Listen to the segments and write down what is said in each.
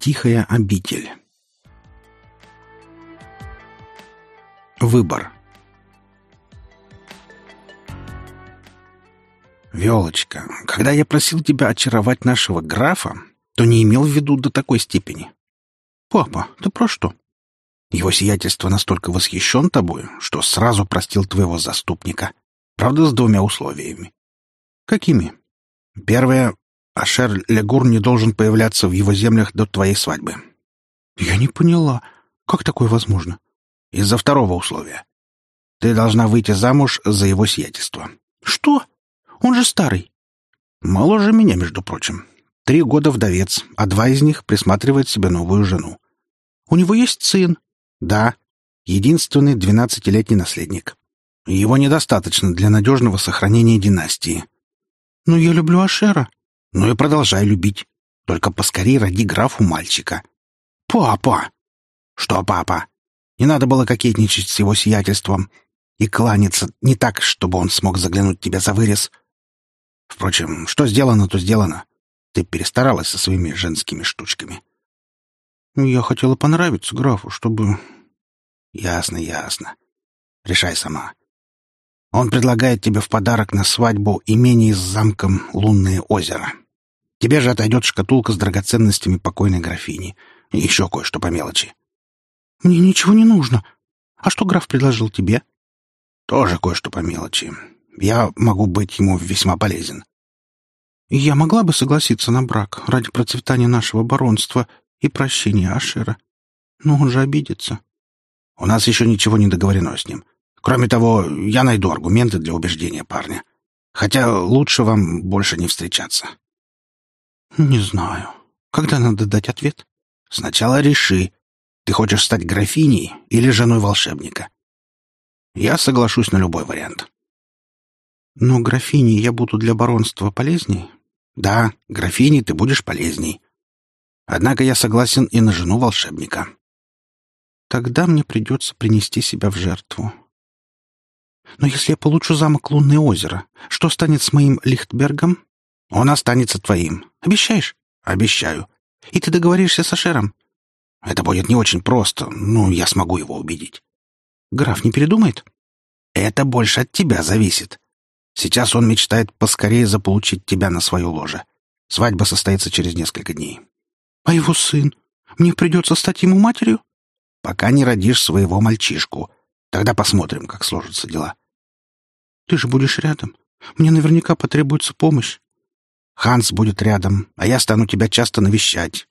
Тихая обитель. Выбор. Велочка, когда я просил тебя очаровать нашего графа, то не имел в виду до такой степени. Папа, ты про что? Его сиятельство настолько восхищен тобой, что сразу простил твоего заступника. Правда, с двумя условиями. Какими? Первое. Ашер Легур не должен появляться в его землях до твоей свадьбы. Я не поняла. Как такое возможно? Из-за второго условия. Ты должна выйти замуж за его сиятельство. Что? Он же старый. Моложе меня, между прочим. Три года вдовец, а два из них присматривает себе новую жену. У него есть сын? Да. Единственный двенадцатилетний наследник. Его недостаточно для надежного сохранения династии. Но я люблю Ашера. Ну и продолжай любить. Только поскорей роди графу мальчика. Папа! Что, папа? Не надо было кокетничать с его сиятельством и кланяться не так, чтобы он смог заглянуть тебе за вырез. Впрочем, что сделано, то сделано. Ты перестаралась со своими женскими штучками. Я хотела понравиться графу, чтобы... Ясно, ясно. Решай сама. Он предлагает тебе в подарок на свадьбу имение с замком Лунное озеро. Тебе же отойдет шкатулка с драгоценностями покойной графини. И еще кое-что по мелочи. Мне ничего не нужно. А что граф предложил тебе? Тоже кое-что по мелочи. Я могу быть ему весьма полезен. Я могла бы согласиться на брак ради процветания нашего баронства и прощения Ашера. Но он же обидится. У нас еще ничего не договорено с ним. Кроме того, я найду аргументы для убеждения парня. Хотя лучше вам больше не встречаться. Не знаю. Когда надо дать ответ? Сначала реши, ты хочешь стать графиней или женой волшебника. Я соглашусь на любой вариант. Но графиней я буду для баронства полезней? Да, графиней ты будешь полезней. Однако я согласен и на жену волшебника. Тогда мне придется принести себя в жертву. Но если я получу замок Лунное озеро, что станет с моим Лихтбергом? Он останется твоим. Обещаешь? Обещаю. И ты договоришься с Ашером? Это будет не очень просто, но я смогу его убедить. Граф не передумает? Это больше от тебя зависит. Сейчас он мечтает поскорее заполучить тебя на свое ложе. Свадьба состоится через несколько дней. А его сын? Мне придется стать ему матерью? Пока не родишь своего мальчишку. Тогда посмотрим, как сложатся дела. Ты же будешь рядом. Мне наверняка потребуется помощь. Ханс будет рядом, а я стану тебя часто навещать.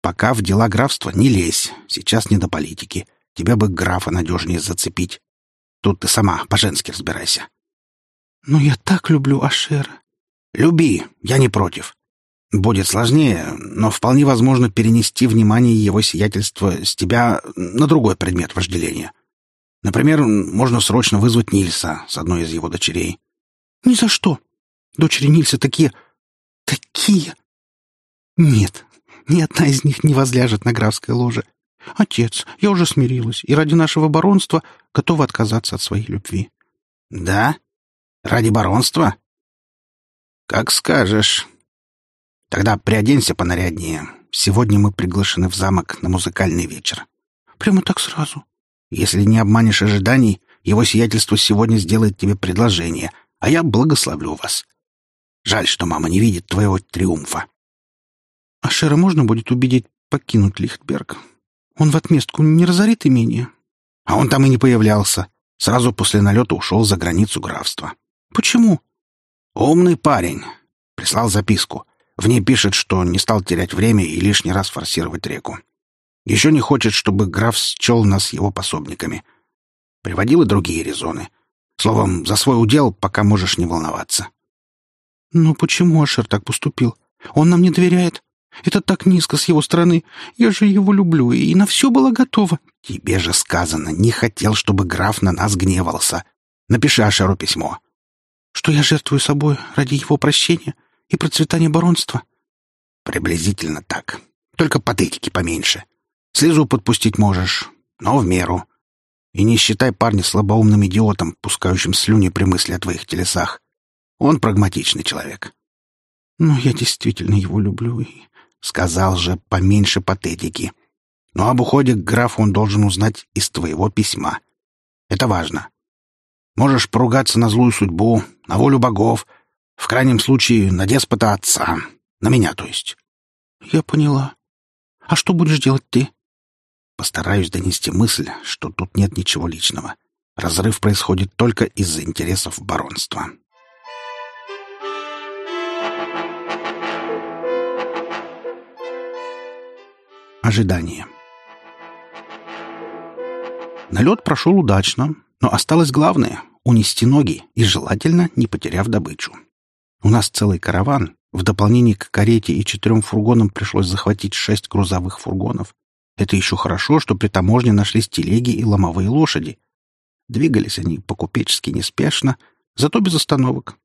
Пока в дела графства не лезь. Сейчас не до политики. Тебя бы графа надежнее зацепить. Тут ты сама по-женски разбирайся. Но я так люблю Ашера. Люби, я не против. Будет сложнее, но вполне возможно перенести внимание его сиятельства с тебя на другой предмет вожделения. Например, можно срочно вызвать Нильса с одной из его дочерей. Ни за что. Дочери Нильса такие... такие... Нет, ни одна из них не возляжет на графское ложе. Отец, я уже смирилась и ради нашего баронства готова отказаться от своей любви. Да? Ради баронства? Как скажешь. Тогда приоденься понаряднее. Сегодня мы приглашены в замок на музыкальный вечер. Прямо так сразу. Если не обманешь ожиданий, его сиятельство сегодня сделает тебе предложение, а я благословлю вас. Жаль, что мама не видит твоего триумфа. А Шера можно будет убедить покинуть Лихтберг? Он в отместку не разорит имение? А он там и не появлялся. Сразу после налета ушел за границу графства. Почему? Умный парень. Прислал записку. В ней пишет, что не стал терять время и лишний раз форсировать реку. Еще не хочет, чтобы граф счел нас его пособниками. Приводил и другие резоны. Словом, за свой удел пока можешь не волноваться. Но почему Ашер так поступил? Он нам не доверяет. Это так низко с его стороны. Я же его люблю, и на все было готово. Тебе же сказано, не хотел, чтобы граф на нас гневался. Напиши Ашеру письмо. Что я жертвую собой ради его прощения и процветания баронства? Приблизительно так. Только патетики поменьше. Слезу подпустить можешь, но в меру. И не считай парня слабоумным идиотом, пускающим слюни при мысли о твоих телесах. Он прагматичный человек. Но я действительно его люблю и Сказал же, поменьше патетики. Но об уходе к графу он должен узнать из твоего письма. Это важно. Можешь поругаться на злую судьбу, на волю богов, в крайнем случае на деспота отца. На меня, то есть. Я поняла. А что будешь делать ты? Постараюсь донести мысль, что тут нет ничего личного. Разрыв происходит только из-за интересов баронства. Ожидание. Налет прошел удачно, но осталось главное — унести ноги и, желательно, не потеряв добычу. У нас целый караван. В дополнение к карете и четырем фургонам пришлось захватить шесть грузовых фургонов. Это еще хорошо, что при таможне нашлись телеги и ломовые лошади. Двигались они по-купечески неспешно, зато без остановок.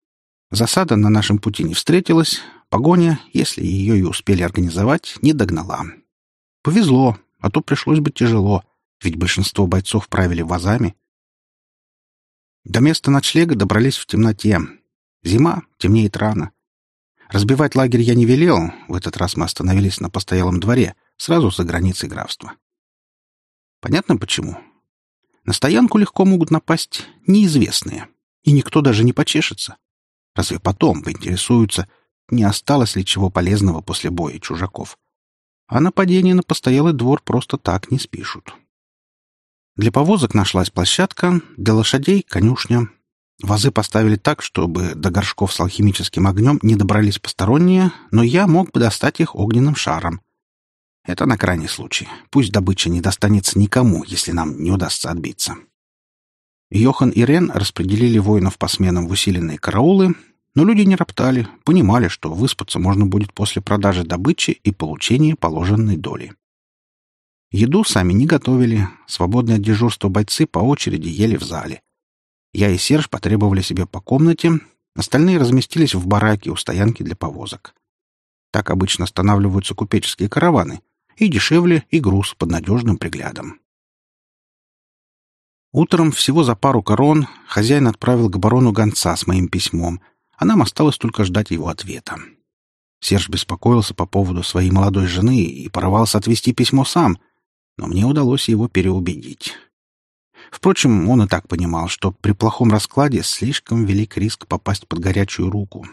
Засада на нашем пути не встретилась, погоня, если ее и успели организовать, не догнала. Повезло, а то пришлось бы тяжело, ведь большинство бойцов правили вазами. До места ночлега добрались в темноте. Зима, темнеет рано. Разбивать лагерь я не велел, в этот раз мы остановились на постоялом дворе, сразу за границей графства. Понятно почему. На стоянку легко могут напасть неизвестные, и никто даже не почешется. Разве потом поинтересуются, не осталось ли чего полезного после боя чужаков. А нападение на постоялый двор просто так не спишут. Для повозок нашлась площадка, для лошадей — конюшня. Вазы поставили так, чтобы до горшков с алхимическим огнем не добрались посторонние, но я мог бы достать их огненным шаром. Это на крайний случай. Пусть добыча не достанется никому, если нам не удастся отбиться. Йохан и Рен распределили воинов по сменам в усиленные караулы, но люди не роптали, понимали, что выспаться можно будет после продажи добычи и получения положенной доли. Еду сами не готовили, свободное дежурство бойцы по очереди ели в зале. Я и Серж потребовали себе по комнате, остальные разместились в бараке у стоянки для повозок. Так обычно останавливаются купеческие караваны, и дешевле, и груз под надежным приглядом. Утром всего за пару корон хозяин отправил к барону гонца с моим письмом — а нам осталось только ждать его ответа. Серж беспокоился по поводу своей молодой жены и порывался отвести письмо сам, но мне удалось его переубедить. Впрочем, он и так понимал, что при плохом раскладе слишком велик риск попасть под горячую руку.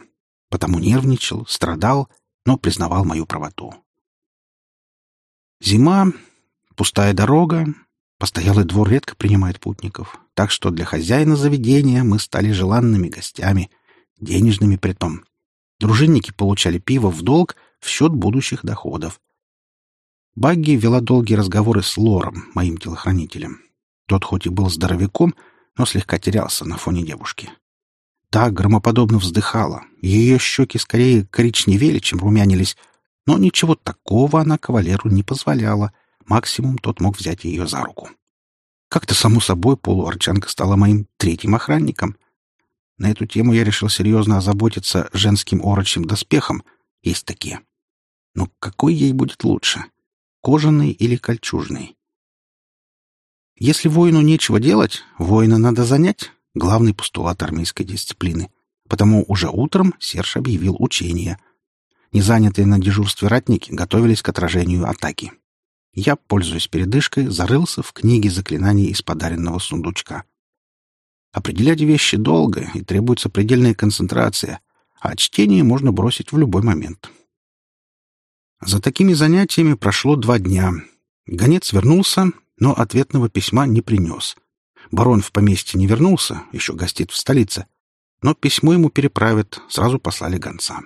Потому нервничал, страдал, но признавал мою правоту. Зима, пустая дорога, постоялый двор редко принимает путников, так что для хозяина заведения мы стали желанными гостями — денежными притом. Дружинники получали пиво в долг в счет будущих доходов. Багги вела долгие разговоры с Лором, моим телохранителем. Тот хоть и был здоровяком, но слегка терялся на фоне девушки. Та громоподобно вздыхала, ее щеки скорее коричневели, чем румянились, но ничего такого она кавалеру не позволяла, максимум тот мог взять ее за руку. Как-то само собой полуарчанка стала моим третьим охранником. На эту тему я решил серьезно озаботиться женским орочим доспехом. Есть такие. Но какой ей будет лучше? Кожаный или кольчужный? Если воину нечего делать, воина надо занять. Главный постулат армейской дисциплины. Потому уже утром Серж объявил учение. Незанятые на дежурстве ратники готовились к отражению атаки. Я, пользуясь передышкой, зарылся в книге заклинаний из подаренного сундучка — Определять вещи долго и требуется предельная концентрация, а чтение можно бросить в любой момент. За такими занятиями прошло два дня. Гонец вернулся, но ответного письма не принес. Барон в поместье не вернулся, еще гостит в столице. Но письмо ему переправят, сразу послали гонца.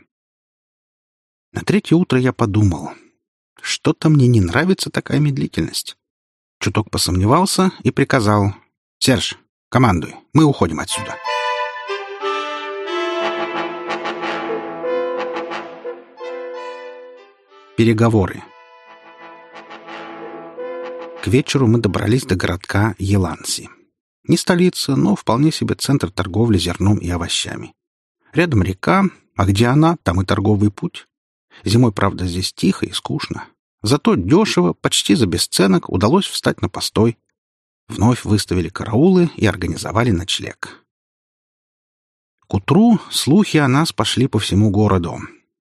На третье утро я подумал, что-то мне не нравится такая медлительность. Чуток посомневался и приказал. «Серж, Командуй, мы уходим отсюда. Переговоры. К вечеру мы добрались до городка Еланси. Не столица, но вполне себе центр торговли зерном и овощами. Рядом река, а где она, там и торговый путь. Зимой, правда, здесь тихо и скучно. Зато дешево, почти за бесценок, удалось встать на постой. Вновь выставили караулы и организовали ночлег. К утру слухи о нас пошли по всему городу.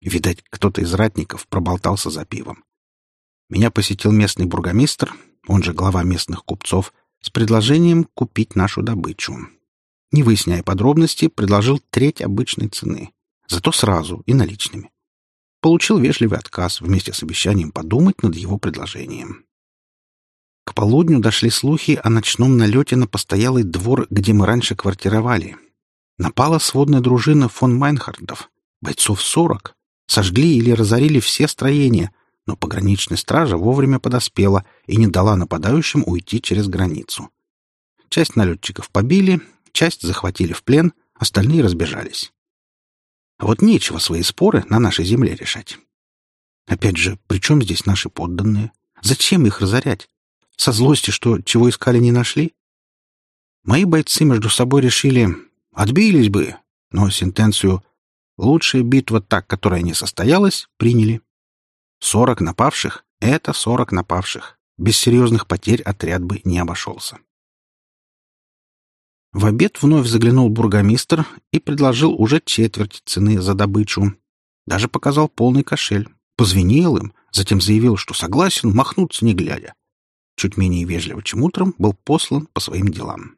Видать, кто-то из ратников проболтался за пивом. Меня посетил местный бургомистр, он же глава местных купцов, с предложением купить нашу добычу. Не выясняя подробности, предложил треть обычной цены. Зато сразу и наличными. Получил вежливый отказ вместе с обещанием подумать над его предложением. К полудню дошли слухи о ночном налете на постоялый двор, где мы раньше квартировали. Напала сводная дружина фон Майнхардов, бойцов сорок, сожгли или разорили все строения, но пограничная стража вовремя подоспела и не дала нападающим уйти через границу. Часть налетчиков побили, часть захватили в плен, остальные разбежались. А вот нечего свои споры на нашей земле решать. Опять же, при чем здесь наши подданные? Зачем их разорять? Со злости, что чего искали, не нашли? Мои бойцы между собой решили, отбились бы, но сентенцию «лучшая битва так, которая не состоялась» приняли. Сорок напавших — это сорок напавших. Без серьезных потерь отряд бы не обошелся. В обед вновь заглянул бургомистр и предложил уже четверть цены за добычу. Даже показал полный кошель. Позвенел им, затем заявил, что согласен махнуться не глядя чуть менее вежливо, чем утром, был послан по своим делам.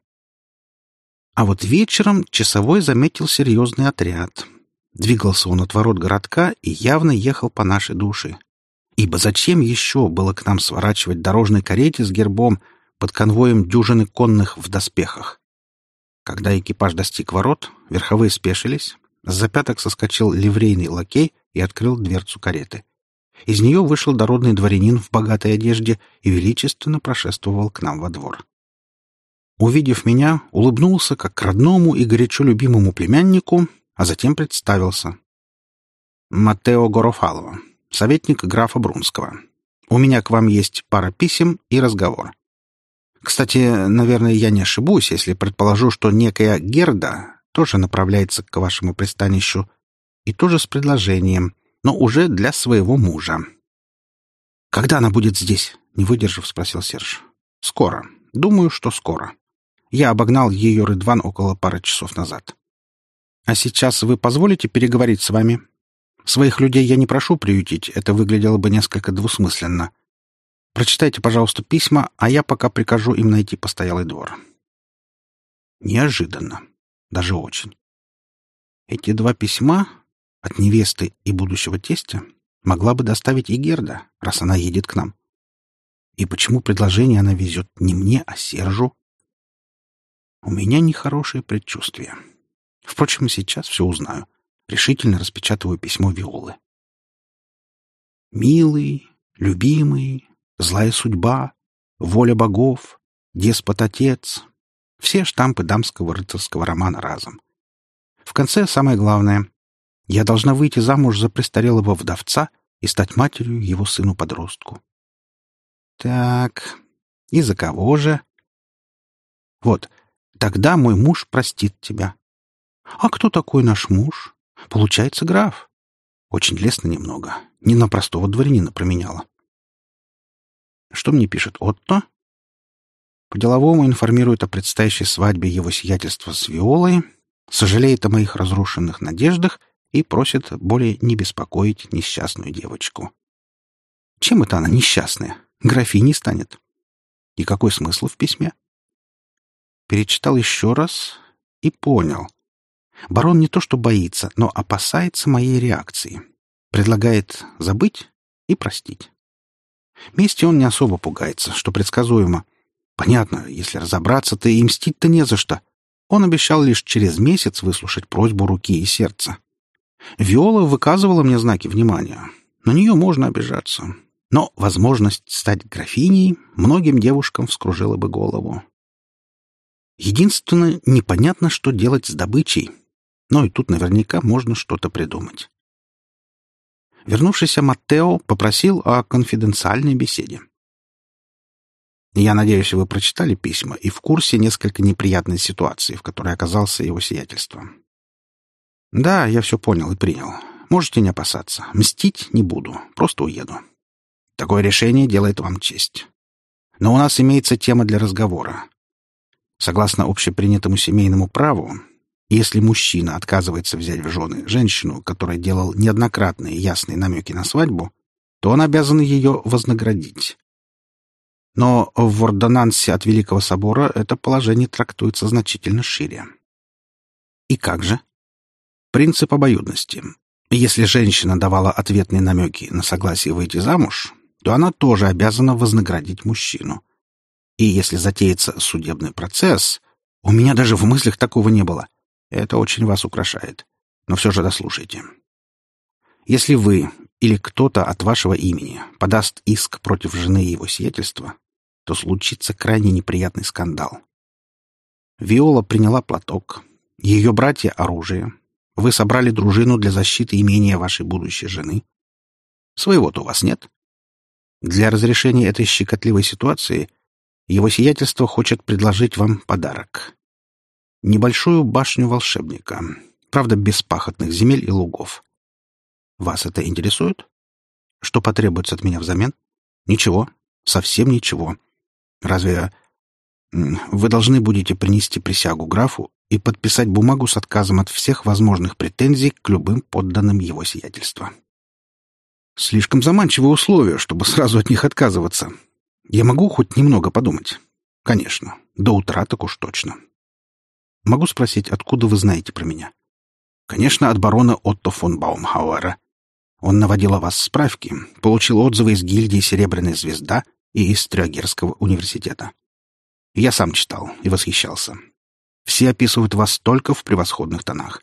А вот вечером часовой заметил серьезный отряд. Двигался он от ворот городка и явно ехал по нашей душе. Ибо зачем еще было к нам сворачивать дорожной карете с гербом под конвоем дюжины конных в доспехах? Когда экипаж достиг ворот, верховые спешились, с запяток соскочил ливрейный лакей и открыл дверцу кареты. Из нее вышел дородный дворянин в богатой одежде и величественно прошествовал к нам во двор. Увидев меня, улыбнулся как к родному и горячо любимому племяннику, а затем представился. Матео Горофалова, советник графа Брунского. У меня к вам есть пара писем и разговор. Кстати, наверное, я не ошибусь, если предположу, что некая Герда тоже направляется к вашему пристанищу, и тоже с предложением — но уже для своего мужа. «Когда она будет здесь?» — не выдержав, спросил Серж. «Скоро. Думаю, что скоро. Я обогнал ее Рыдван около пары часов назад. А сейчас вы позволите переговорить с вами? Своих людей я не прошу приютить, это выглядело бы несколько двусмысленно. Прочитайте, пожалуйста, письма, а я пока прикажу им найти постоялый двор». Неожиданно. Даже очень. Эти два письма от невесты и будущего тестя могла бы доставить и Герда, раз она едет к нам. И почему предложение она везет не мне, а Сержу? У меня нехорошее предчувствие. Впрочем, сейчас все узнаю. Решительно распечатываю письмо Виолы. Милый, любимый, злая судьба, воля богов, деспот-отец — все штампы дамского рыцарского романа разом. В конце самое главное я должна выйти замуж за престарелого вдовца и стать матерью его сыну-подростку. Так, и за кого же? Вот, тогда мой муж простит тебя. А кто такой наш муж? Получается, граф. Очень лестно немного. Не на простого дворянина променяла. Что мне пишет Отто? По-деловому информирует о предстоящей свадьбе его сиятельства с Виолой, сожалеет о моих разрушенных надеждах и просит более не беспокоить несчастную девочку. Чем это она несчастная? Графиней станет. И какой смысл в письме? Перечитал еще раз и понял. Барон не то что боится, но опасается моей реакции. Предлагает забыть и простить. Мести он не особо пугается, что предсказуемо. Понятно, если разобраться-то и мстить-то не за что. Он обещал лишь через месяц выслушать просьбу руки и сердца. Виола выказывала мне знаки внимания. На нее можно обижаться. Но возможность стать графиней многим девушкам вскружила бы голову. Единственное, непонятно, что делать с добычей. Но и тут наверняка можно что-то придумать. Вернувшийся Маттео попросил о конфиденциальной беседе. Я надеюсь, вы прочитали письма и в курсе несколько неприятной ситуации, в которой оказался его сиятельство. «Да, я все понял и принял. Можете не опасаться. Мстить не буду. Просто уеду. Такое решение делает вам честь. Но у нас имеется тема для разговора. Согласно общепринятому семейному праву, Если мужчина отказывается взять в жены женщину, которая делал неоднократные ясные намеки на свадьбу, то он обязан ее вознаградить. Но в ордонансе от Великого Собора это положение трактуется значительно шире. И как же? Принцип обоюдности. Если женщина давала ответные намеки на согласие выйти замуж, то она тоже обязана вознаградить мужчину. И если затеется судебный процесс, у меня даже в мыслях такого не было. Это очень вас украшает. Но все же дослушайте. Если вы или кто-то от вашего имени подаст иск против жены его сиятельства, то случится крайне неприятный скандал. Виола приняла платок, ее братья — оружие. Вы собрали дружину для защиты имения вашей будущей жены. Своего-то у вас нет. Для разрешения этой щекотливой ситуации его сиятельство хочет предложить вам подарок. Небольшую башню волшебника, правда, без пахотных земель и лугов. Вас это интересует? Что потребуется от меня взамен? Ничего, совсем ничего. Разве вы должны будете принести присягу графу и подписать бумагу с отказом от всех возможных претензий к любым подданным его сиятельства. Слишком заманчивые условия, чтобы сразу от них отказываться. Я могу хоть немного подумать? Конечно. До утра так уж точно. Могу спросить, откуда вы знаете про меня? Конечно, от барона Отто фон Баумхауэра. Он наводил о вас справки, получил отзывы из гильдии «Серебряная звезда» и из Трёгерского университета. Я сам читал и восхищался. Все описывают вас только в превосходных тонах.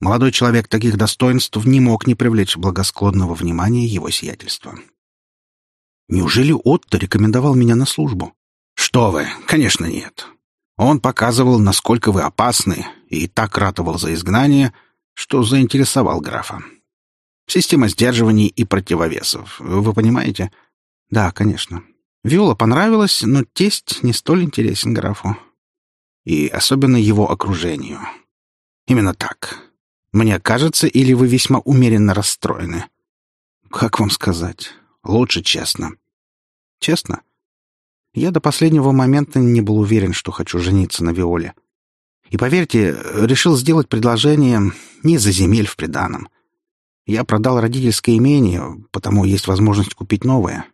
Молодой человек таких достоинств не мог не привлечь благосклонного внимания его сиятельства. Неужели Отто рекомендовал меня на службу? Что вы, конечно, нет. Он показывал, насколько вы опасны, и так ратовал за изгнание, что заинтересовал графа. Система сдерживаний и противовесов, вы понимаете? Да, конечно. Виола понравилась, но тесть не столь интересен графу и особенно его окружению. Именно так. Мне кажется, или вы весьма умеренно расстроены? Как вам сказать? Лучше честно. Честно? Я до последнего момента не был уверен, что хочу жениться на Виоле. И поверьте, решил сделать предложение не за земель в приданом. Я продал родительское имение, потому есть возможность купить новое.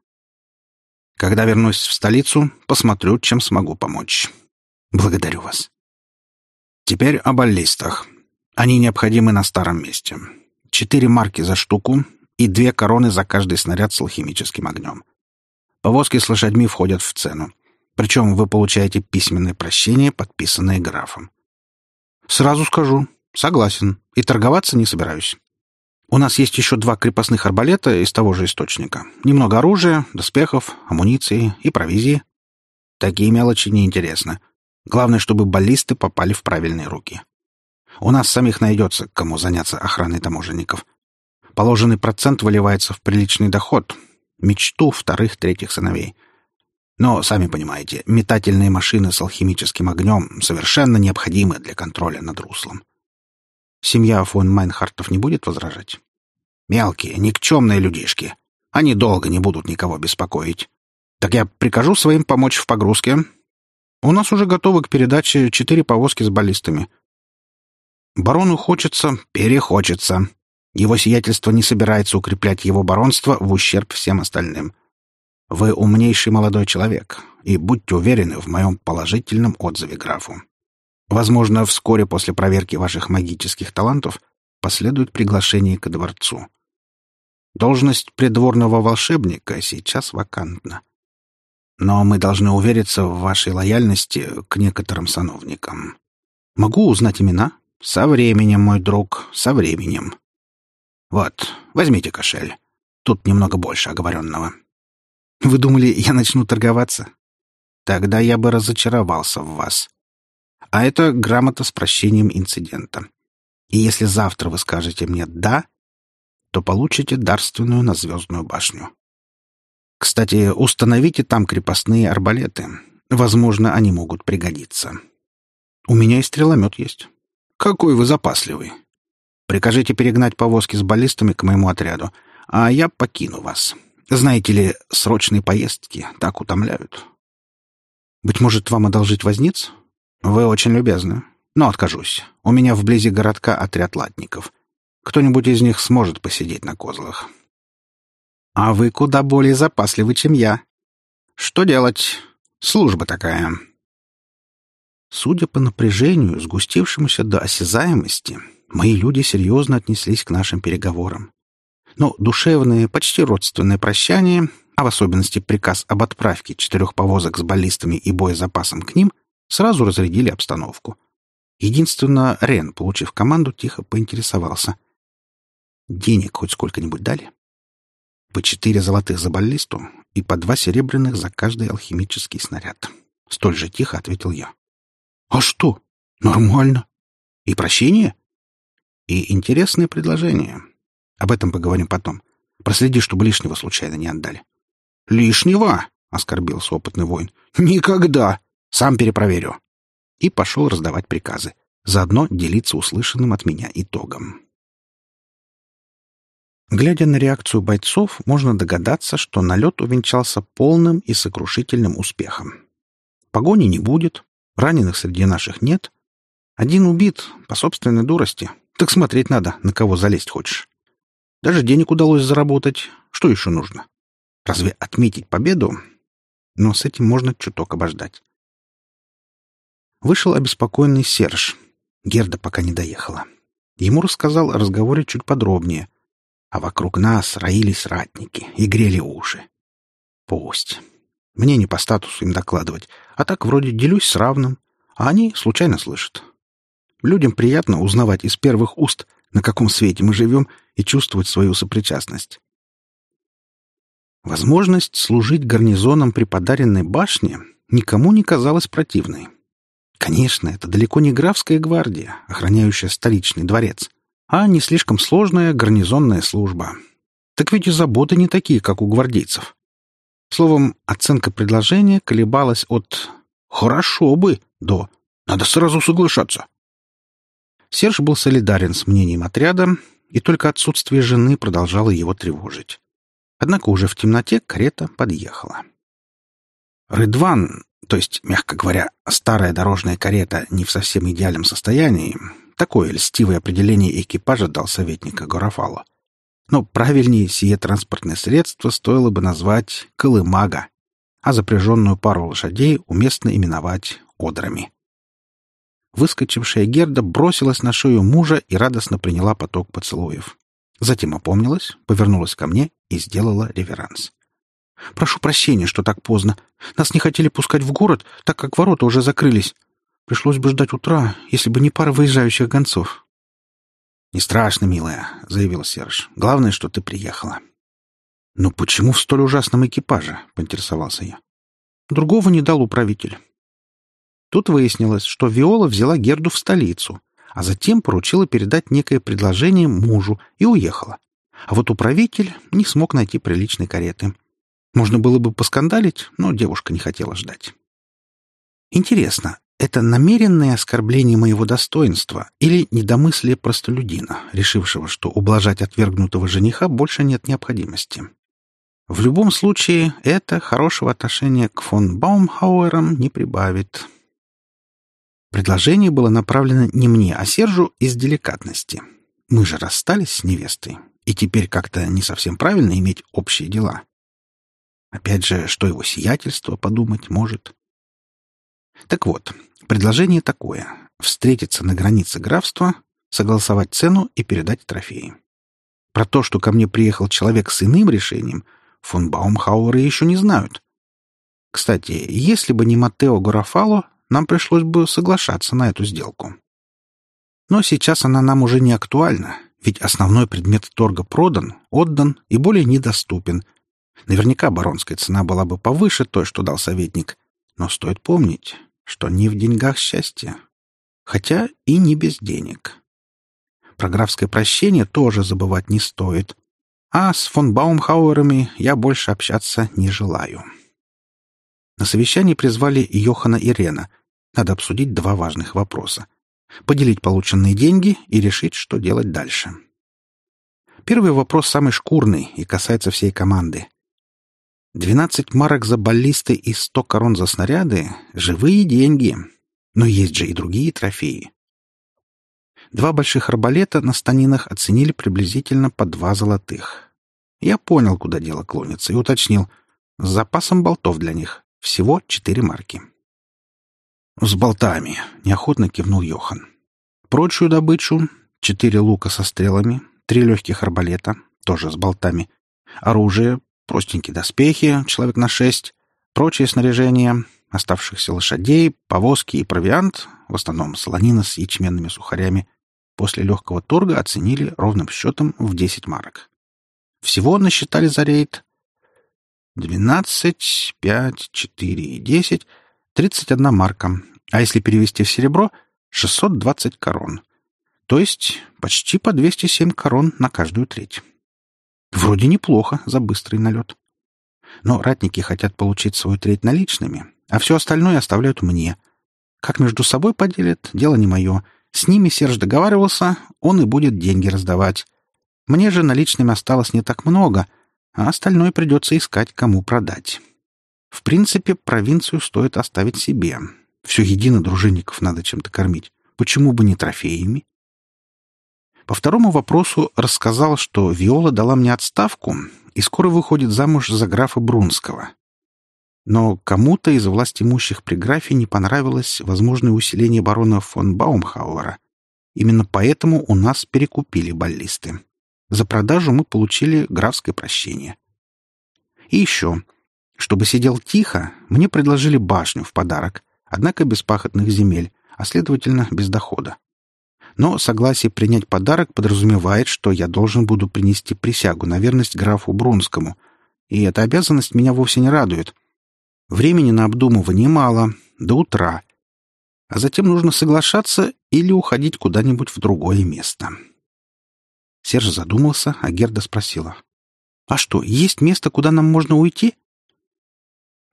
Когда вернусь в столицу, посмотрю, чем смогу помочь. Благодарю вас. Теперь о баллистах. Они необходимы на старом месте. Четыре марки за штуку и две короны за каждый снаряд с алхимическим огнем. Повозки с лошадьми входят в цену. Причем вы получаете письменное прощение, подписанное графом. Сразу скажу, согласен, и торговаться не собираюсь. У нас есть еще два крепостных арбалета из того же источника. Немного оружия, доспехов, амуниции и провизии. Такие мелочи неинтересны. Главное, чтобы баллисты попали в правильные руки. У нас самих найдется, кому заняться охраной таможенников. Положенный процент выливается в приличный доход, мечту вторых-третьих сыновей. Но, сами понимаете, метательные машины с алхимическим огнем совершенно необходимы для контроля над руслом. Семья фон Майнхартов не будет возражать? Мелкие, никчемные людишки. Они долго не будут никого беспокоить. Так я прикажу своим помочь в погрузке, у нас уже готовы к передаче четыре повозки с баллистами. Барону хочется, перехочется. Его сиятельство не собирается укреплять его баронство в ущерб всем остальным. Вы умнейший молодой человек, и будьте уверены в моем положительном отзыве графу. Возможно, вскоре после проверки ваших магических талантов последует приглашение к дворцу. Должность придворного волшебника сейчас вакантна. Но мы должны увериться в вашей лояльности к некоторым сановникам. Могу узнать имена? Со временем, мой друг, со временем. Вот, возьмите кошель. Тут немного больше оговоренного. Вы думали, я начну торговаться? Тогда я бы разочаровался в вас. А это грамота с прощением инцидента. И если завтра вы скажете мне «да», то получите дарственную на звездную башню. Кстати, установите там крепостные арбалеты. Возможно, они могут пригодиться. У меня и стреломет есть. Какой вы запасливый. Прикажите перегнать повозки с баллистами к моему отряду, а я покину вас. Знаете ли, срочные поездки так утомляют. Быть может, вам одолжить возниц? Вы очень любезны. Но откажусь. У меня вблизи городка отряд латников. Кто-нибудь из них сможет посидеть на козлах. А вы куда более запасливы, чем я. Что делать? Служба такая. Судя по напряжению, сгустившемуся до осязаемости, мои люди серьезно отнеслись к нашим переговорам. Но душевное, почти родственное прощание, а в особенности приказ об отправке четырех повозок с баллистами и боезапасом к ним, сразу разрядили обстановку. Единственно, Рен, получив команду, тихо поинтересовался. «Денег хоть сколько-нибудь дали?» «По четыре золотых за баллисту и по два серебряных за каждый алхимический снаряд». Столь же тихо ответил я. «А что? Нормально. И прощение?» «И интересное предложение. Об этом поговорим потом. Проследи, чтобы лишнего случайно не отдали». «Лишнего?» — оскорбился опытный воин. «Никогда! Сам перепроверю!» И пошел раздавать приказы, заодно делиться услышанным от меня итогом. Глядя на реакцию бойцов, можно догадаться, что налет увенчался полным и сокрушительным успехом. Погони не будет, раненых среди наших нет. Один убит по собственной дурости. Так смотреть надо, на кого залезть хочешь. Даже денег удалось заработать. Что еще нужно? Разве отметить победу? Но с этим можно чуток обождать. Вышел обеспокоенный Серж. Герда пока не доехала. Ему рассказал о разговоре чуть подробнее. А вокруг нас роились ратники и грели уши. Пусть. Мне не по статусу им докладывать, а так вроде делюсь с равным, а они случайно слышат. Людям приятно узнавать из первых уст, на каком свете мы живем, и чувствовать свою сопричастность. Возможность служить гарнизоном при подаренной башне никому не казалась противной. Конечно, это далеко не графская гвардия, охраняющая столичный дворец, а не слишком сложная гарнизонная служба. Так ведь и заботы не такие, как у гвардейцев. Словом, оценка предложения колебалась от «хорошо бы» до «надо сразу соглашаться». Серж был солидарен с мнением отряда, и только отсутствие жены продолжало его тревожить. Однако уже в темноте карета подъехала. Рыдван, то есть, мягко говоря, старая дорожная карета не в совсем идеальном состоянии, такое льстивое определение экипажа дал советника Горафала. Но правильнее сие транспортное средство стоило бы назвать «колымага», а запряженную пару лошадей уместно именовать «одрами». Выскочившая Герда бросилась на шею мужа и радостно приняла поток поцелуев. Затем опомнилась, повернулась ко мне и сделала реверанс. «Прошу прощения, что так поздно. Нас не хотели пускать в город, так как ворота уже закрылись. Пришлось бы ждать утра, если бы не пара выезжающих гонцов». «Не страшно, милая», — заявил Серж. «Главное, что ты приехала». «Но почему в столь ужасном экипаже?» — поинтересовался я. «Другого не дал управитель». Тут выяснилось, что Виола взяла Герду в столицу, а затем поручила передать некое предложение мужу и уехала. А вот управитель не смог найти приличной кареты. Можно было бы поскандалить, но девушка не хотела ждать. Интересно, это намеренное оскорбление моего достоинства или недомыслие простолюдина, решившего, что ублажать отвергнутого жениха больше нет необходимости? В любом случае, это хорошего отношения к фон Баумхауэрам не прибавит. Предложение было направлено не мне, а Сержу из деликатности. Мы же расстались с невестой, и теперь как-то не совсем правильно иметь общие дела. Опять же, что его сиятельство подумать может. Так вот, предложение такое — встретиться на границе графства, согласовать цену и передать трофеи. Про то, что ко мне приехал человек с иным решением, фон Баумхауэры еще не знают. Кстати, если бы не Маттео Горафало, нам пришлось бы соглашаться на эту сделку. Но сейчас она нам уже не актуальна, ведь основной предмет торга продан, отдан и более недоступен. Наверняка баронская цена была бы повыше той, что дал советник, но стоит помнить, что не в деньгах счастье, хотя и не без денег. Про графское прощение тоже забывать не стоит, а с фон Баумхауэрами я больше общаться не желаю. На совещании призвали Йохана и Рена. Надо обсудить два важных вопроса. Поделить полученные деньги и решить, что делать дальше. Первый вопрос самый шкурный и касается всей команды. Двенадцать марок за баллисты и сто корон за снаряды — живые деньги. Но есть же и другие трофеи. Два больших арбалета на станинах оценили приблизительно по два золотых. Я понял, куда дело клонится, и уточнил. С запасом болтов для них. Всего четыре марки. «С болтами», — неохотно кивнул Йохан. «Прочую добычу — четыре лука со стрелами, три легких арбалета, тоже с болтами, оружие, простенькие доспехи, человек на шесть, прочее снаряжение, оставшихся лошадей, повозки и провиант, в основном солонина с ячменными сухарями, после легкого торга оценили ровным счетом в 10 марок. Всего насчитали за рейд 12, 5, 4 и 10, 31 марка, а если перевести в серебро — 620 корон. То есть почти по 207 корон на каждую треть. Вроде неплохо за быстрый налет. Но ратники хотят получить свою треть наличными, а все остальное оставляют мне. Как между собой поделят, дело не мое. С ними Серж договаривался, он и будет деньги раздавать. Мне же наличными осталось не так много, а остальное придется искать, кому продать. В принципе, провинцию стоит оставить себе. Все едино дружинников надо чем-то кормить. Почему бы не трофеями? По второму вопросу рассказал, что Виола дала мне отставку и скоро выходит замуж за графа Брунского. Но кому-то из властимущих при графе не понравилось возможное усиление барона фон Баумхауэра. Именно поэтому у нас перекупили баллисты. За продажу мы получили графское прощение. И еще, чтобы сидел тихо, мне предложили башню в подарок, однако без пахотных земель, а, следовательно, без дохода. Но согласие принять подарок подразумевает, что я должен буду принести присягу на верность графу Брунскому, и эта обязанность меня вовсе не радует. Времени на обдумывание мало, до утра. А затем нужно соглашаться или уходить куда-нибудь в другое место. Серж задумался, а Герда спросила. «А что, есть место, куда нам можно уйти?»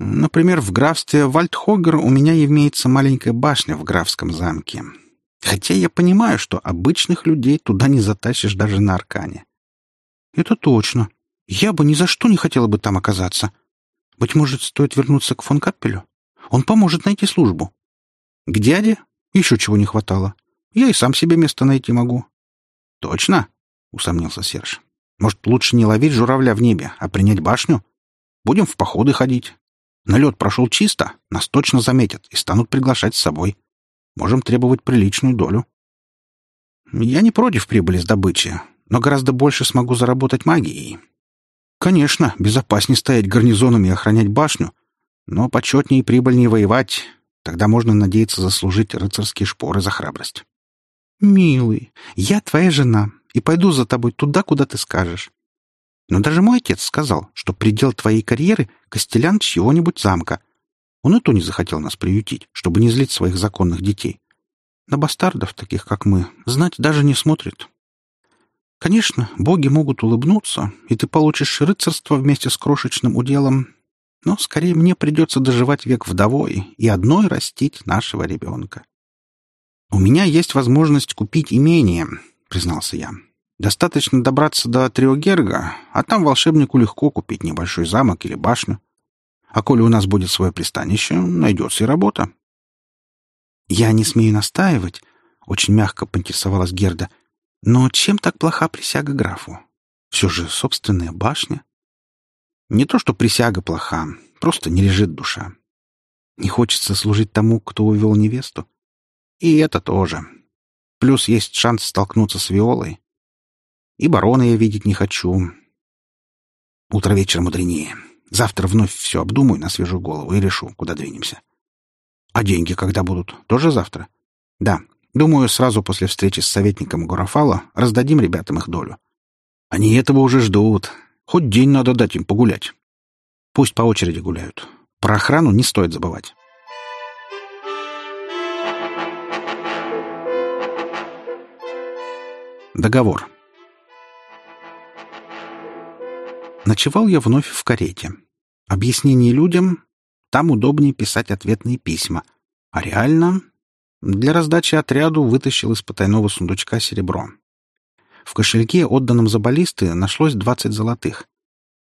«Например, в графстве Вальдхогер у меня имеется маленькая башня в графском замке. Хотя я понимаю, что обычных людей туда не затащишь даже на Аркане». «Это точно. Я бы ни за что не хотела бы там оказаться. Быть может, стоит вернуться к фон Каппелю? Он поможет найти службу. К дяде? Еще чего не хватало. Я и сам себе место найти могу. Точно? Усомнился Серж. Может, лучше не ловить журавля в небе, а принять башню? Будем в походы ходить. Налет прошел чисто, нас точно заметят и станут приглашать с собой. Можем требовать приличную долю. Я не против прибыли с добычи, но гораздо больше смогу заработать магией. Конечно, безопаснее стоять гарнизоном и охранять башню, но почетнее и прибыльнее воевать. Тогда можно надеяться заслужить рыцарские шпоры за храбрость. «Милый, я твоя жена и пойду за тобой туда, куда ты скажешь. Но даже мой отец сказал, что предел твоей карьеры — костелян чьего-нибудь замка. Он и то не захотел нас приютить, чтобы не злить своих законных детей. На бастардов, таких как мы, знать даже не смотрит. Конечно, боги могут улыбнуться, и ты получишь рыцарство вместе с крошечным уделом, но скорее мне придется доживать век вдовой и одной растить нашего ребенка. «У меня есть возможность купить имение», — признался я. «Достаточно добраться до Триогерга, а там волшебнику легко купить небольшой замок или башню. А коли у нас будет свое пристанище, найдется и работа». «Я не смею настаивать», — очень мягко поинтересовалась Герда — но чем так плоха присяга графу? Все же собственная башня. Не то, что присяга плоха, просто не лежит душа. Не хочется служить тому, кто увел невесту. И это тоже. Плюс есть шанс столкнуться с Виолой. И барона я видеть не хочу. Утро вечера мудренее. Завтра вновь все обдумаю на свежую голову и решу, куда двинемся. А деньги когда будут? Тоже завтра? Да, Думаю, сразу после встречи с советником Гурафала раздадим ребятам их долю. Они этого уже ждут. Хоть день надо дать им погулять. Пусть по очереди гуляют. Про охрану не стоит забывать. Договор. Ночевал я вновь в карете. Объяснение людям — там удобнее писать ответные письма. А реально для раздачи отряду вытащил из потайного сундучка серебро. В кошельке, отданном за баллисты, нашлось двадцать золотых.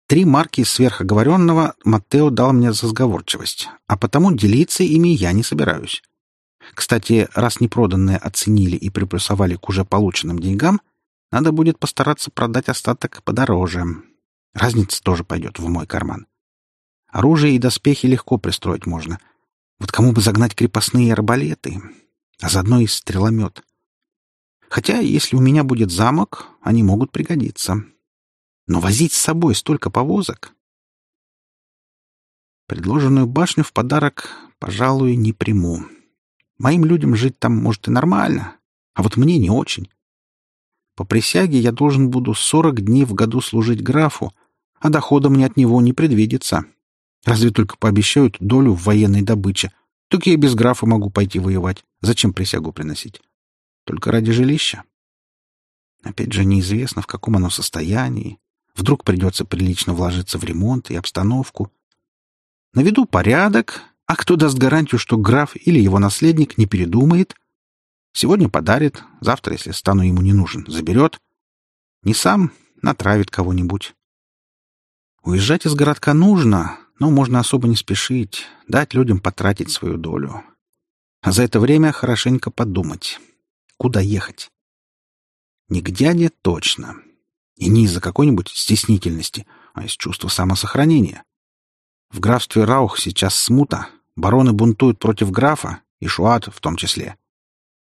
Три марки сверхоговоренного Маттео дал мне за сговорчивость, а потому делиться ими я не собираюсь. Кстати, раз непроданное оценили и приплюсовали к уже полученным деньгам, надо будет постараться продать остаток подороже. Разница тоже пойдет в мой карман. Оружие и доспехи легко пристроить можно. Вот кому бы загнать крепостные арбалеты, а заодно и стреломет. Хотя, если у меня будет замок, они могут пригодиться. Но возить с собой столько повозок... Предложенную башню в подарок, пожалуй, не приму. Моим людям жить там, может, и нормально, а вот мне не очень. По присяге я должен буду сорок дней в году служить графу, а дохода мне от него не предвидится. Разве только пообещают долю в военной добыче. Так я без графа могу пойти воевать. Зачем присягу приносить? Только ради жилища. Опять же, неизвестно, в каком оно состоянии. Вдруг придется прилично вложиться в ремонт и обстановку. Наведу порядок, а кто даст гарантию, что граф или его наследник не передумает? Сегодня подарит, завтра, если стану ему не нужен, заберет. Не сам, натравит кого-нибудь. Уезжать из городка нужно, но можно особо не спешить, дать людям потратить свою долю. А за это время хорошенько подумать, куда ехать. Не к дяде точно. И не из-за какой-нибудь стеснительности, а из чувства самосохранения. В графстве Раух сейчас смута, бароны бунтуют против графа, и Шуат в том числе.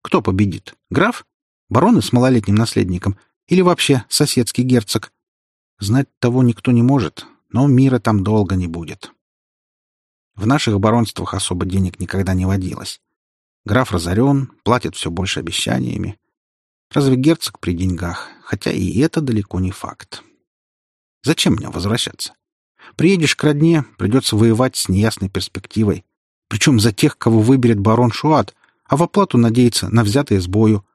Кто победит? Граф? Бароны с малолетним наследником? Или вообще соседский герцог? Знать того никто не может, но мира там долго не будет. В наших баронствах особо денег никогда не водилось. Граф разорен, платит все больше обещаниями. Разве герцог при деньгах? Хотя и это далеко не факт. Зачем мне возвращаться? Приедешь к родне, придется воевать с неясной перспективой. Причем за тех, кого выберет барон Шуат, а в оплату надеяться на взятое с бою.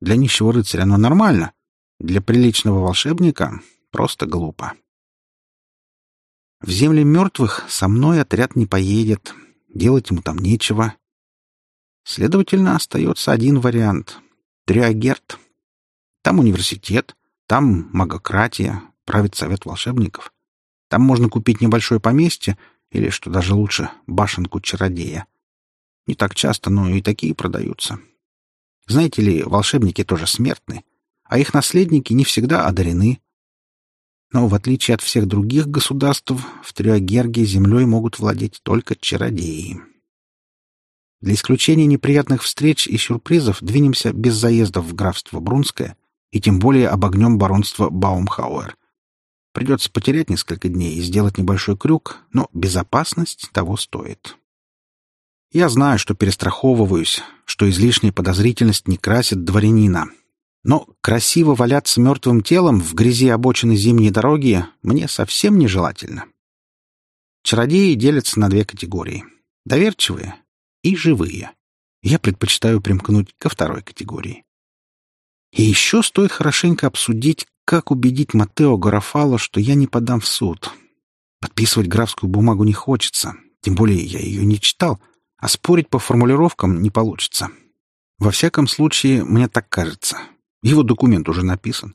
Для нищего рыцаря оно нормально. Для приличного волшебника просто глупо. В земли мертвых со мной отряд не поедет. Делать ему там нечего. Следовательно, остается один вариант — Триагерт. Там университет, там магократия, правит совет волшебников. Там можно купить небольшое поместье или, что даже лучше, башенку чародея. Не так часто, но и такие продаются. Знаете ли, волшебники тоже смертны, а их наследники не всегда одарены. Но в отличие от всех других государств, в Триогерге землей могут владеть только чародеи. Для исключения неприятных встреч и сюрпризов двинемся без заездов в графство Брунское и тем более обогнем баронство Баумхауэр. Придется потерять несколько дней и сделать небольшой крюк, но безопасность того стоит. Я знаю, что перестраховываюсь, что излишняя подозрительность не красит дворянина, но красиво валяться мертвым телом в грязи обочины зимней дороги мне совсем нежелательно. Чародеи делятся на две категории — доверчивые и живые. Я предпочитаю примкнуть ко второй категории. И еще стоит хорошенько обсудить, как убедить Матео Гарафало, что я не подам в суд. Подписывать графскую бумагу не хочется, тем более я ее не читал, а спорить по формулировкам не получится. Во всяком случае, мне так кажется. Его документ уже написан.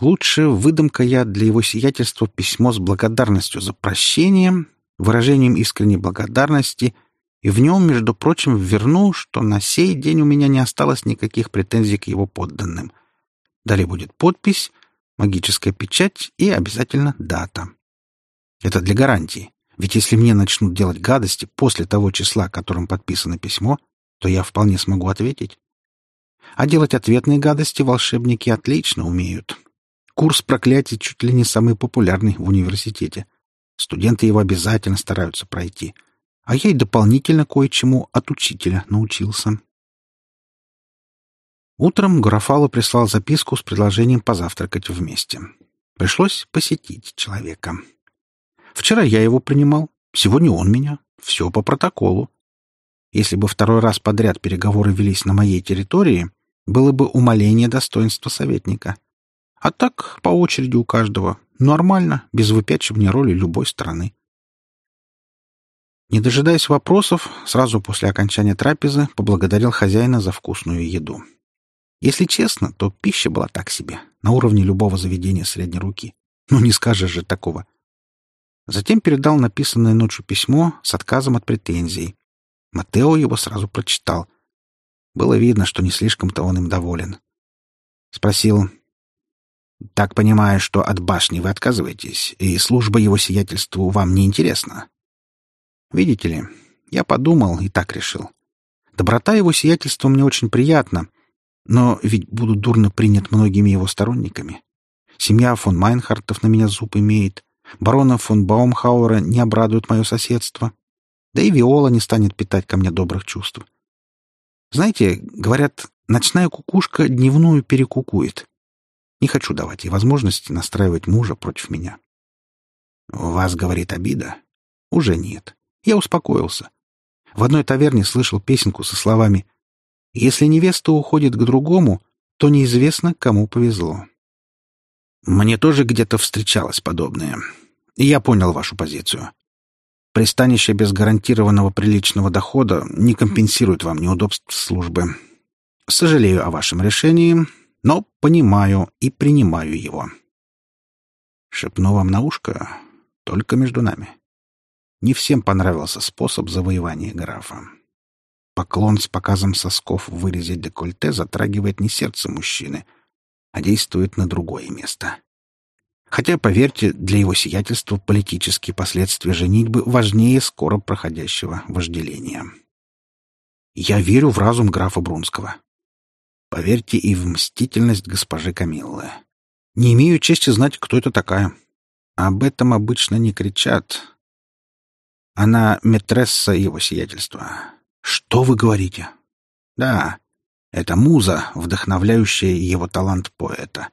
Лучше выдам-ка я для его сиятельства письмо с благодарностью за прощение, выражением искренней благодарности, и в нем, между прочим, верну, что на сей день у меня не осталось никаких претензий к его подданным. Далее будет подпись, магическая печать и обязательно дата. Это для гарантии. Ведь если мне начнут делать гадости после того числа, которым подписано письмо, то я вполне смогу ответить. А делать ответные гадости волшебники отлично умеют. Курс проклятий чуть ли не самый популярный в университете. Студенты его обязательно стараются пройти. А я и дополнительно кое-чему от учителя научился. Утром Графало прислал записку с предложением позавтракать вместе. Пришлось посетить человека. Вчера я его принимал, сегодня он меня. Все по протоколу. Если бы второй раз подряд переговоры велись на моей территории, было бы умаление достоинства советника. А так, по очереди у каждого. Нормально, без выпячивания роли любой стороны. Не дожидаясь вопросов, сразу после окончания трапезы поблагодарил хозяина за вкусную еду. Если честно, то пища была так себе, на уровне любого заведения средней руки. Ну, не скажешь же такого. Затем передал написанное ночью письмо с отказом от претензий. Матео его сразу прочитал. Было видно, что не слишком-то он им доволен. Спросил, «Так понимаю, что от башни вы отказываетесь, и служба его сиятельству вам не интересна?» «Видите ли, я подумал и так решил. Доброта его сиятельства мне очень приятна, но ведь буду дурно принят многими его сторонниками. Семья фон Майнхартов на меня зуб имеет, барона фон Баумхауэра не обрадует мое соседство, да и Виола не станет питать ко мне добрых чувств. Знаете, говорят, ночная кукушка дневную перекукует. Не хочу давать ей возможности настраивать мужа против меня. «У вас, — говорит, — обида?» «Уже нет. Я успокоился. В одной таверне слышал песенку со словами «Если невеста уходит к другому, то неизвестно, кому повезло». Мне тоже где-то встречалось подобное. И я понял вашу позицию. Пристанище без гарантированного приличного дохода не компенсирует вам неудобств службы. Сожалею о вашем решении, но понимаю и принимаю его. Шепну вам на ушко, только между нами. Не всем понравился способ завоевания графа. Поклон с показом сосков в вырезе декольте затрагивает не сердце мужчины, а действует на другое место. Хотя, поверьте, для его сиятельства политические последствия женитьбы важнее скоро проходящего вожделения. Я верю в разум графа Брунского. Поверьте и в мстительность госпожи Камиллы. Не имею чести знать, кто это такая. Об этом обычно не кричат, она метресса его сиятельства. Что вы говорите? Да, это муза, вдохновляющая его талант поэта.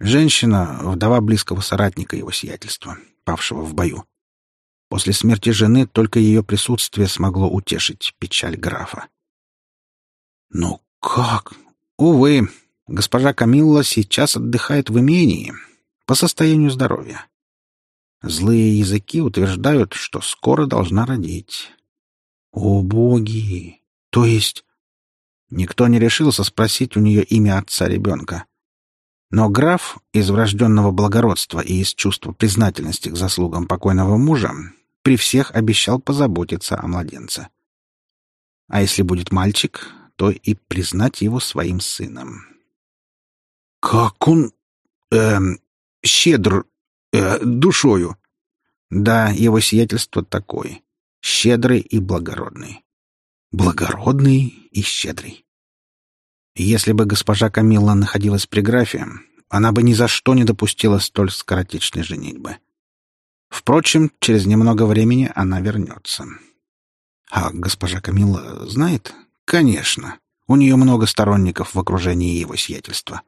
Женщина, вдова близкого соратника его сиятельства, павшего в бою. После смерти жены только ее присутствие смогло утешить печаль графа. Но как? Увы, госпожа Камилла сейчас отдыхает в имении по состоянию здоровья. Злые языки утверждают, что скоро должна родить. О, боги! То есть... Никто не решился спросить у нее имя отца ребенка. Но граф из врожденного благородства и из чувства признательности к заслугам покойного мужа при всех обещал позаботиться о младенце. А если будет мальчик, то и признать его своим сыном. «Как он... эм... щедр э, душою. Да, его сиятельство такой. Щедрый и благородный. Благородный и щедрый. Если бы госпожа Камилла находилась при графе, она бы ни за что не допустила столь скоротечной женитьбы. Впрочем, через немного времени она вернется. А госпожа Камилла знает? Конечно. У нее много сторонников в окружении его сиятельства.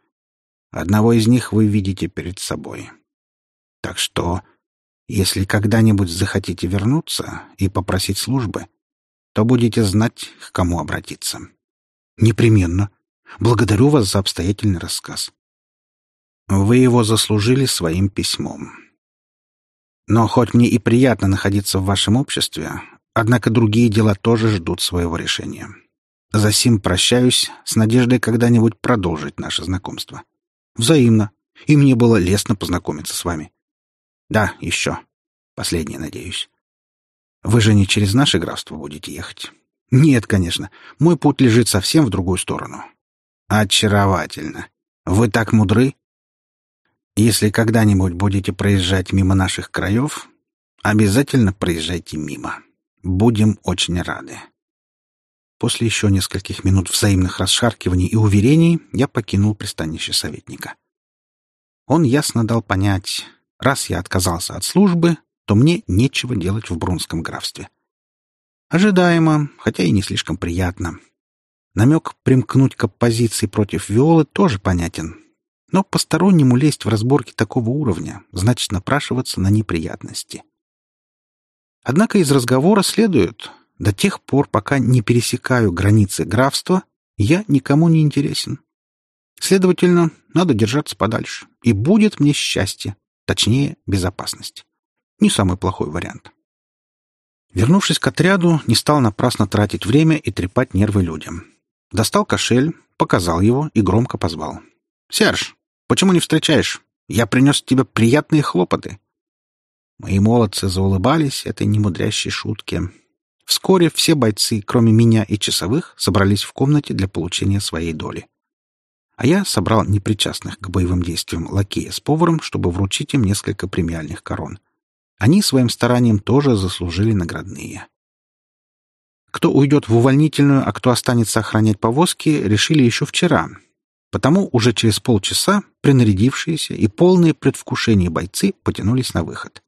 Одного из них вы видите перед собой. Так что, если когда-нибудь захотите вернуться и попросить службы, то будете знать, к кому обратиться. Непременно. Благодарю вас за обстоятельный рассказ. Вы его заслужили своим письмом. Но хоть мне и приятно находиться в вашем обществе, однако другие дела тоже ждут своего решения. Засим прощаюсь с надеждой когда-нибудь продолжить наше знакомство. Взаимно. И мне было лестно познакомиться с вами. Да, еще. Последнее, надеюсь. Вы же не через наше графство будете ехать? Нет, конечно. Мой путь лежит совсем в другую сторону. Очаровательно. Вы так мудры. Если когда-нибудь будете проезжать мимо наших краев, обязательно проезжайте мимо. Будем очень рады. После еще нескольких минут взаимных расшаркиваний и уверений я покинул пристанище советника. Он ясно дал понять, Раз я отказался от службы, то мне нечего делать в Брунском графстве. Ожидаемо, хотя и не слишком приятно. Намек примкнуть к оппозиции против Виолы тоже понятен. Но постороннему лезть в разборки такого уровня значит напрашиваться на неприятности. Однако из разговора следует, до тех пор, пока не пересекаю границы графства, я никому не интересен. Следовательно, надо держаться подальше, и будет мне счастье, Точнее, безопасность. Не самый плохой вариант. Вернувшись к отряду, не стал напрасно тратить время и трепать нервы людям. Достал кошель, показал его и громко позвал. «Серж, почему не встречаешь? Я принес тебе приятные хлопоты». Мои молодцы заулыбались этой немудрящей шутке. Вскоре все бойцы, кроме меня и часовых, собрались в комнате для получения своей доли. А я собрал непричастных к боевым действиям лакея с поваром, чтобы вручить им несколько премиальных корон. Они своим старанием тоже заслужили наградные. Кто уйдет в увольнительную, а кто останется охранять повозки, решили еще вчера. Потому уже через полчаса принарядившиеся и полные предвкушения бойцы потянулись на выход.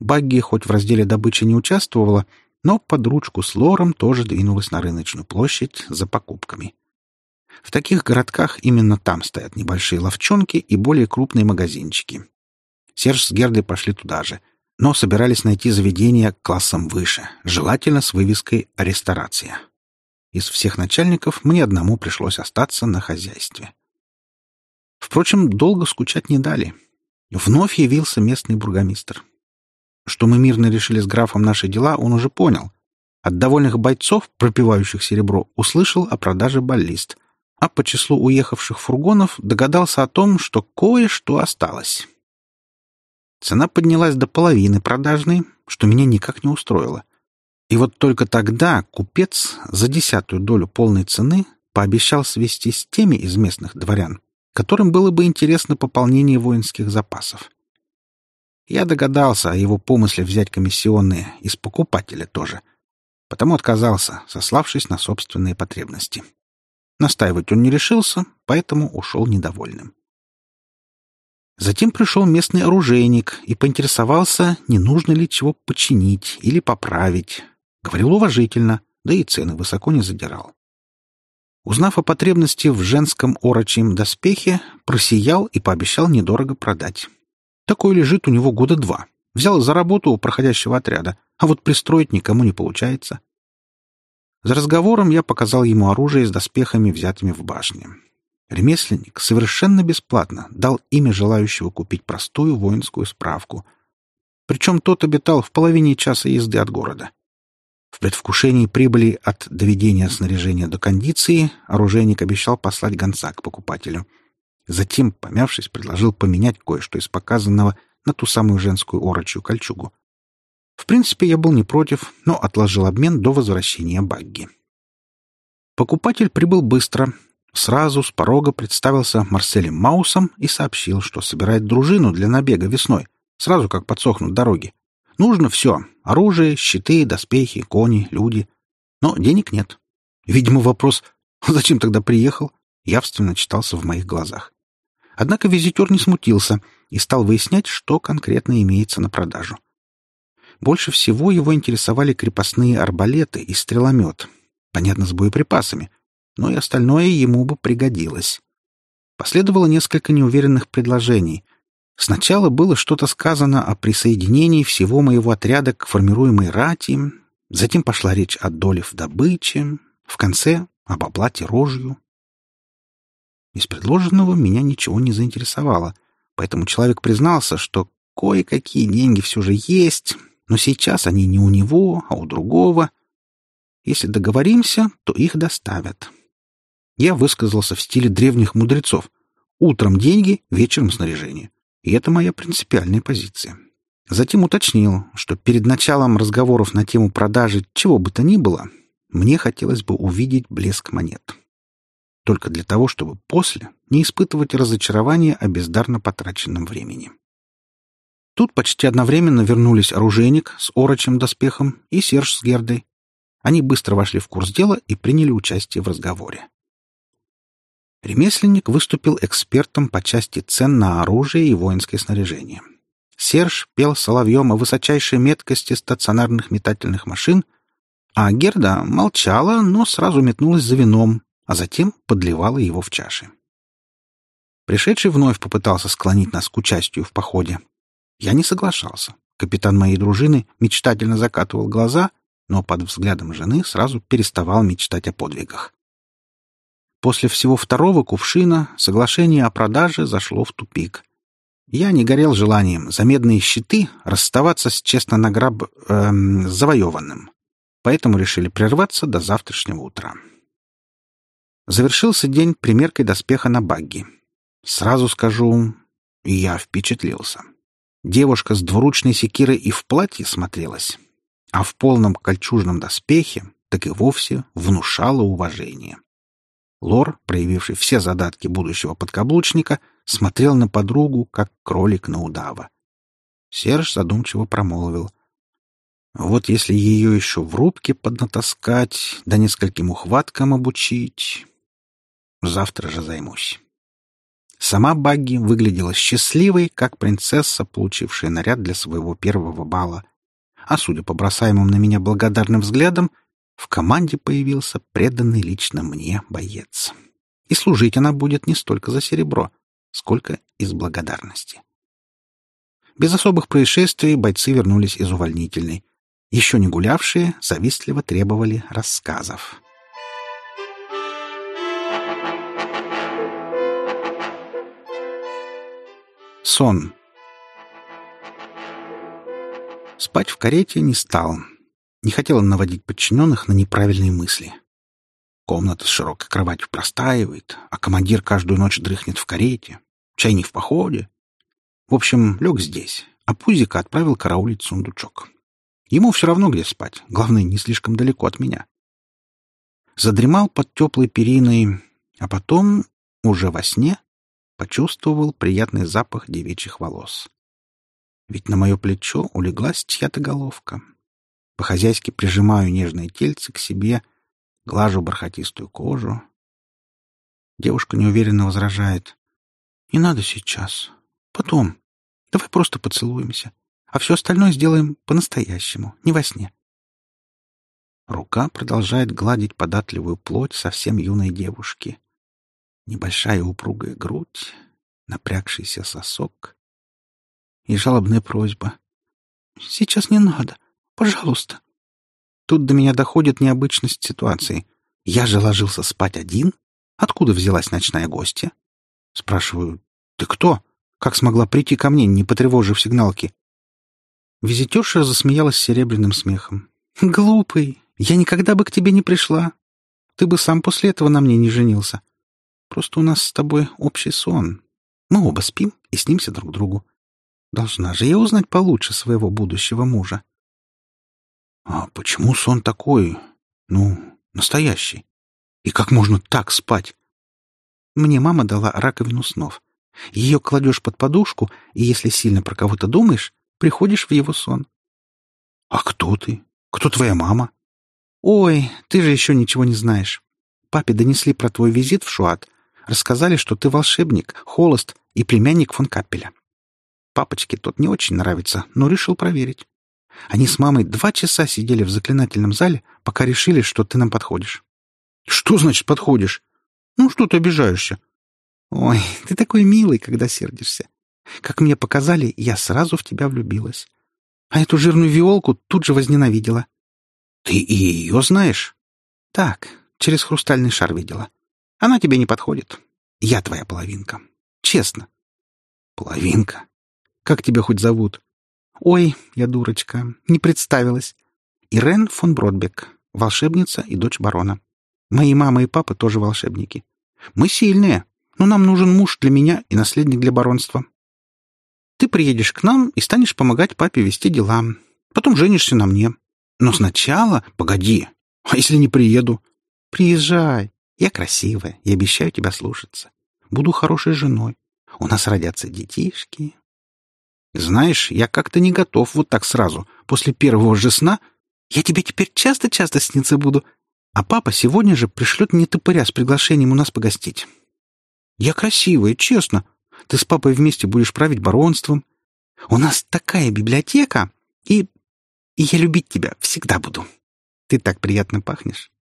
Багги хоть в разделе добычи не участвовала, но под ручку с Лором тоже двинулась на рыночную площадь за покупками. В таких городках именно там стоят небольшие ловчонки и более крупные магазинчики. Серж с Гердой пошли туда же — но собирались найти заведение классом выше, желательно с вывеской «Ресторация». Из всех начальников мне одному пришлось остаться на хозяйстве. Впрочем, долго скучать не дали. Вновь явился местный бургомистр. Что мы мирно решили с графом наши дела, он уже понял. От довольных бойцов, пропивающих серебро, услышал о продаже баллист, а по числу уехавших фургонов догадался о том, что кое-что осталось. Цена поднялась до половины продажной, что меня никак не устроило. И вот только тогда купец за десятую долю полной цены пообещал свести с теми из местных дворян, которым было бы интересно пополнение воинских запасов. Я догадался о его помысле взять комиссионные из покупателя тоже, потому отказался, сославшись на собственные потребности. Настаивать он не решился, поэтому ушел недовольным. Затем пришел местный оружейник и поинтересовался, не нужно ли чего починить или поправить. Говорил уважительно, да и цены высоко не задирал. Узнав о потребности в женском орочьем доспехе, просиял и пообещал недорого продать. Такой лежит у него года два. Взял за работу у проходящего отряда, а вот пристроить никому не получается. За разговором я показал ему оружие с доспехами, взятыми в башне. Ремесленник совершенно бесплатно дал имя желающего купить простую воинскую справку. Причем тот обитал в половине часа езды от города. В предвкушении прибыли от доведения снаряжения до кондиции оружейник обещал послать гонца к покупателю. Затем, помявшись, предложил поменять кое-что из показанного на ту самую женскую орочью кольчугу. В принципе, я был не против, но отложил обмен до возвращения Багги. Покупатель прибыл быстро, Сразу с порога представился Марселем Маусом и сообщил, что собирает дружину для набега весной, сразу как подсохнут дороги. Нужно все — оружие, щиты, доспехи, кони, люди. Но денег нет. Видимо, вопрос «Зачем тогда приехал?» явственно читался в моих глазах. Однако визитер не смутился и стал выяснять, что конкретно имеется на продажу. Больше всего его интересовали крепостные арбалеты и стреломет, понятно, с боеприпасами, но и остальное ему бы пригодилось. Последовало несколько неуверенных предложений. Сначала было что-то сказано о присоединении всего моего отряда к формируемой рати, затем пошла речь о доле в добыче, в конце — об оплате рожью. Из предложенного меня ничего не заинтересовало, поэтому человек признался, что кое-какие деньги все же есть, но сейчас они не у него, а у другого. Если договоримся, то их доставят. Я высказался в стиле древних мудрецов. Утром деньги, вечером снаряжение. И это моя принципиальная позиция. Затем уточнил, что перед началом разговоров на тему продажи чего бы то ни было, мне хотелось бы увидеть блеск монет. Только для того, чтобы после не испытывать разочарования о бездарно потраченном времени. Тут почти одновременно вернулись оружейник с орочим доспехом и Серж с Гердой. Они быстро вошли в курс дела и приняли участие в разговоре. Ремесленник выступил экспертом по части цен на оружие и воинское снаряжение. Серж пел соловьем о высочайшей меткости стационарных метательных машин, а Герда молчала, но сразу метнулась за вином, а затем подливала его в чаши. Пришедший вновь попытался склонить нас к участию в походе. Я не соглашался. Капитан моей дружины мечтательно закатывал глаза, но под взглядом жены сразу переставал мечтать о подвигах. После всего второго кувшина соглашение о продаже зашло в тупик. Я не горел желанием за медные щиты расставаться с честно награб... Эм, завоеванным. Поэтому решили прерваться до завтрашнего утра. Завершился день примеркой доспеха на багги. Сразу скажу, я впечатлился. Девушка с двуручной секирой и в платье смотрелась. а в полном кольчужном доспехе так и вовсе внушала уважение. Лор, проявивший все задатки будущего подкаблучника, смотрел на подругу, как кролик на удава. Серж задумчиво промолвил. «Вот если ее еще в рубке поднатаскать, да нескольким ухваткам обучить, завтра же займусь». Сама Багги выглядела счастливой, как принцесса, получившая наряд для своего первого бала. А судя по бросаемым на меня благодарным взглядам, в команде появился преданный лично мне боец. И служить она будет не столько за серебро, сколько из благодарности. Без особых происшествий бойцы вернулись из увольнительной. Еще не гулявшие завистливо требовали рассказов. Сон. Спать в карете не стал. Не хотел наводить подчиненных на неправильные мысли. Комната с широкой кроватью простаивает, а командир каждую ночь дрыхнет в карете. Чай не в походе. В общем, лег здесь, а Пузика отправил караулить сундучок. Ему все равно, где спать. Главное, не слишком далеко от меня. Задремал под теплой периной, а потом, уже во сне, почувствовал приятный запах девичьих волос. Ведь на мое плечо улеглась чья-то головка. По-хозяйски прижимаю нежное тельце к себе, глажу бархатистую кожу. Девушка неуверенно возражает. «Не надо сейчас. Потом. Давай просто поцелуемся. А все остальное сделаем по-настоящему, не во сне». Рука продолжает гладить податливую плоть совсем юной девушки. Небольшая упругая грудь, напрягшийся сосок и жалобная просьба. «Сейчас не надо. Пожалуйста». Тут до меня доходит необычность ситуации. Я же ложился спать один? Откуда взялась ночная гостья? Спрашиваю, «Ты кто? Как смогла прийти ко мне, не потревожив сигналки?» Визитерша засмеялась серебряным смехом. «Глупый! Я никогда бы к тебе не пришла. Ты бы сам после этого на мне не женился. Просто у нас с тобой общий сон. Мы оба спим и снимся друг другу. Должна же я узнать получше своего будущего мужа. А почему сон такой, ну, настоящий? И как можно так спать? Мне мама дала раковину снов. Ее кладешь под подушку, и если сильно про кого-то думаешь, приходишь в его сон. А кто ты? Кто твоя мама? Ой, ты же еще ничего не знаешь. Папе донесли про твой визит в Шуат, Рассказали, что ты волшебник, холост и племянник фон Каппеля. Папочке тот не очень нравится, но решил проверить. Они с мамой два часа сидели в заклинательном зале, пока решили, что ты нам подходишь. Что значит подходишь? Ну, что ты обижаешься? Ой, ты такой милый, когда сердишься. Как мне показали, я сразу в тебя влюбилась. А эту жирную виолку тут же возненавидела. Ты и ее знаешь? Так, через хрустальный шар видела. Она тебе не подходит. Я твоя половинка. Честно. Половинка? Как тебя хоть зовут? Ой, я дурочка. Не представилась. Ирен фон Бродбек, волшебница и дочь барона. Мои мама и папа тоже волшебники. Мы сильные, но нам нужен муж для меня и наследник для баронства. Ты приедешь к нам и станешь помогать папе вести дела. Потом женишься на мне. Но сначала... Погоди. А если не приеду? Приезжай. Я красивая и обещаю тебя слушаться. Буду хорошей женой. У нас родятся детишки. Знаешь, я как-то не готов вот так сразу. После первого же сна я тебе теперь часто-часто сниться буду. А папа сегодня же пришлет мне топыря с приглашением у нас погостить. Я красивая, честно. Ты с папой вместе будешь править баронством. У нас такая библиотека, и... и я любить тебя всегда буду. Ты так приятно пахнешь.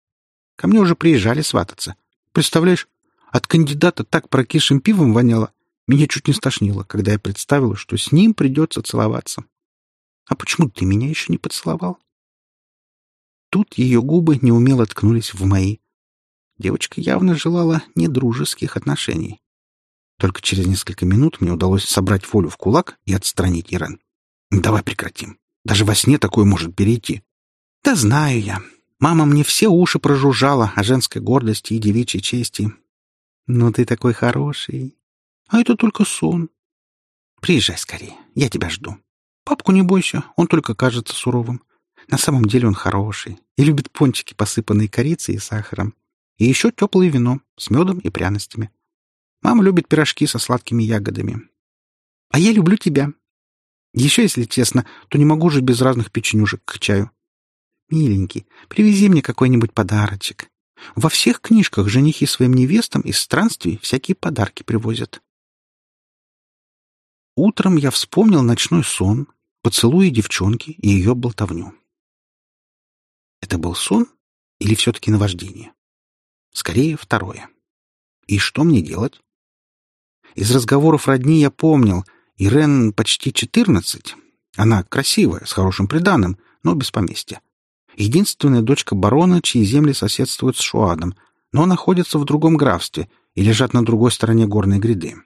Ко мне уже приезжали свататься. Представляешь, от кандидата так прокисшим пивом воняло. Меня чуть не стошнило, когда я представила, что с ним придется целоваться. А почему ты меня еще не поцеловал? Тут ее губы неумело ткнулись в мои. Девочка явно желала недружеских отношений. Только через несколько минут мне удалось собрать волю в кулак и отстранить Ирен. «Давай прекратим. Даже во сне такое может перейти». «Да знаю я. Мама мне все уши прожужжала о женской гордости и девичьей чести. Но ты такой хороший. А это только сон. Приезжай скорее, я тебя жду. Папку не бойся, он только кажется суровым. На самом деле он хороший и любит пончики, посыпанные корицей и сахаром. И еще теплое вино с медом и пряностями. Мама любит пирожки со сладкими ягодами. А я люблю тебя. Еще, если честно, то не могу жить без разных печенюшек к чаю. Миленький, привези мне какой-нибудь подарочек. Во всех книжках женихи своим невестам из странствий всякие подарки привозят. Утром я вспомнил ночной сон, поцелуи девчонки и ее болтовню. Это был сон или все-таки наваждение? Скорее, второе. И что мне делать? Из разговоров родни я помнил, Ирен почти четырнадцать. Она красивая, с хорошим приданым, но без поместья. Единственная дочка барона, чьи земли соседствуют с Шуадом, но находятся в другом графстве и лежат на другой стороне горной гряды.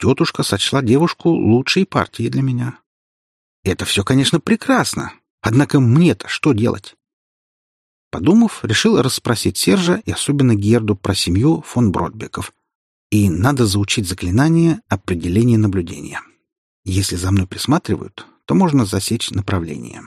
Тетушка сочла девушку лучшей партией для меня. Это все, конечно, прекрасно. Однако мне-то что делать? Подумав, решил расспросить Сержа и особенно Герду про семью фон Бродбеков. И надо заучить заклинание определения наблюдения. Если за мной присматривают, то можно засечь направление.